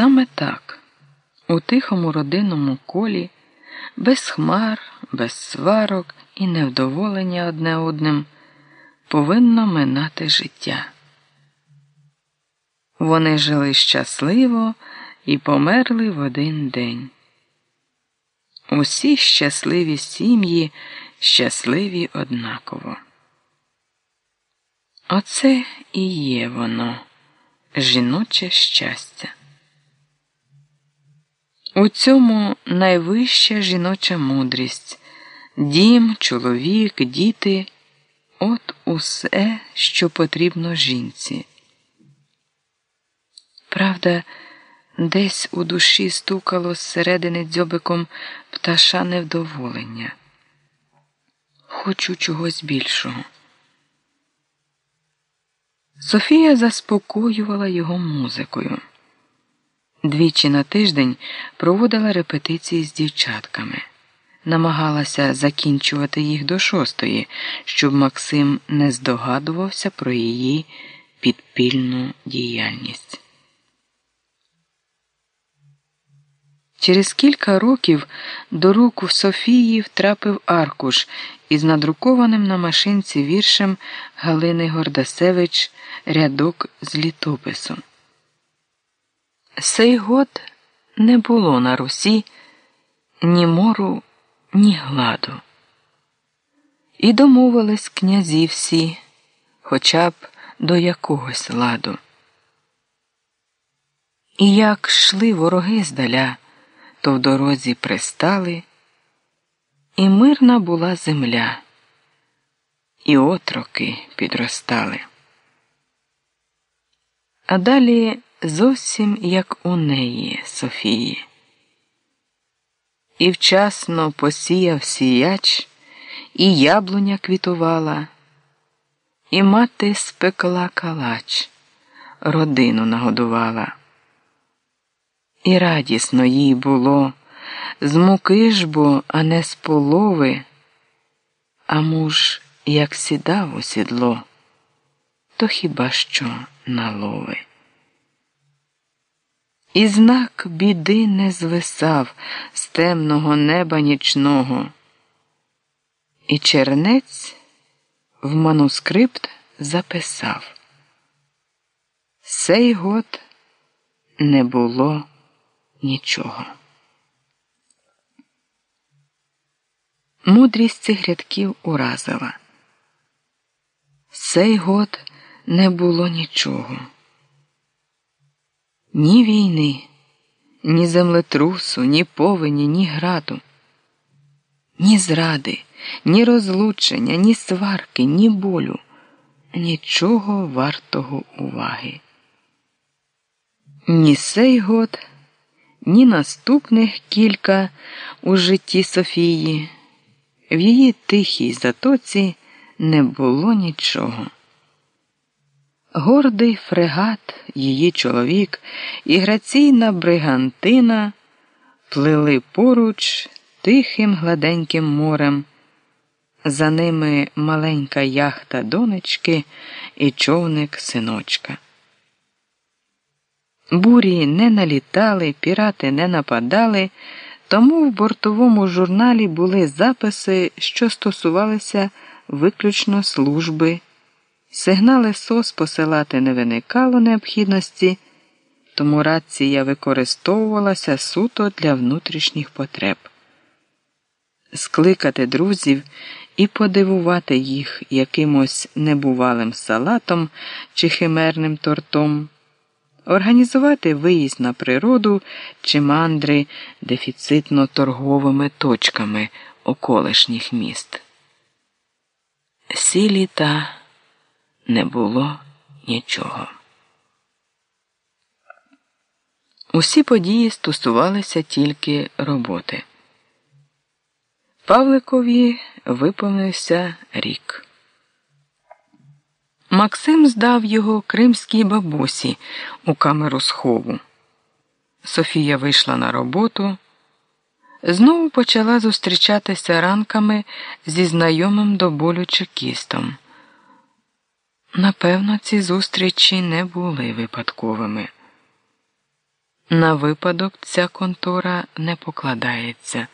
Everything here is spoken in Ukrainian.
Саме так, у тихому родинному колі, без хмар, без сварок і невдоволення одне одним, повинно минати життя. Вони жили щасливо і померли в один день. Усі щасливі сім'ї щасливі однаково. Оце і є воно, жіноче щастя. У цьому найвища жіноча мудрість, дім, чоловік, діти от усе, що потрібно жінці. Правда, десь у душі стукало зсередини дзьобиком пташа невдоволення. Хочу чогось більшого. Софія заспокоювала його музикою. Двічі на тиждень проводила репетиції з дівчатками, намагалася закінчувати їх до шостої, щоб Максим не здогадувався про її підпільну діяльність. Через кілька років до рук в Софії втрапив аркуш із надрукованим на машинці віршем Галини Гордасевич рядок з літопису. Сей год не було на Русі ні мору, ні гладу. І домовились князі всі, хоча б до якогось ладу. І як йшли вороги здаля то в дорозі пристали, і мирна була земля, і отроки підростали. А далі зовсім як у неї, Софії. І вчасно посіяв сіяч, і яблуня квітувала, і мати спекла калач, родину нагодувала. І радісно їй було, з муки ж бо, а не з полови, а муж, як сідав у сідло, то хіба що на лови. І знак біди не звисав з темного неба нічного, і чернець в манускрипт записав Сей год не було нічого. Мудрість цих рядків уразила. Сей год не було нічого. Ні війни, ні землетрусу, ні повені, ні граду, ні зради, ні розлучення, ні сварки, ні болю, нічого вартого уваги. Ні сей год ні наступних кілька у житті Софії. В її тихій затоці не було нічого. Гордий фрегат, її чоловік і граційна бригантина плили поруч тихим гладеньким морем. За ними маленька яхта донечки і човник синочка. Бурі не налітали, пірати не нападали, тому в бортовому журналі були записи, що стосувалися виключно служби. Сигнали СОС посилати не виникало необхідності, тому рація використовувалася суто для внутрішніх потреб. Скликати друзів і подивувати їх якимось небувалим салатом чи химерним тортом організувати виїзд на природу чи мандри дефіцитно торговими точками околишніх міст. Сі літа не було нічого. Усі події стосувалися тільки роботи. Павликові виповнився рік. Максим здав його кримській бабусі у камеру схову. Софія вийшла на роботу, знову почала зустрічатися ранками зі знайомим до болю чекістом. Напевно, ці зустрічі не були випадковими. На випадок ця контора не покладається.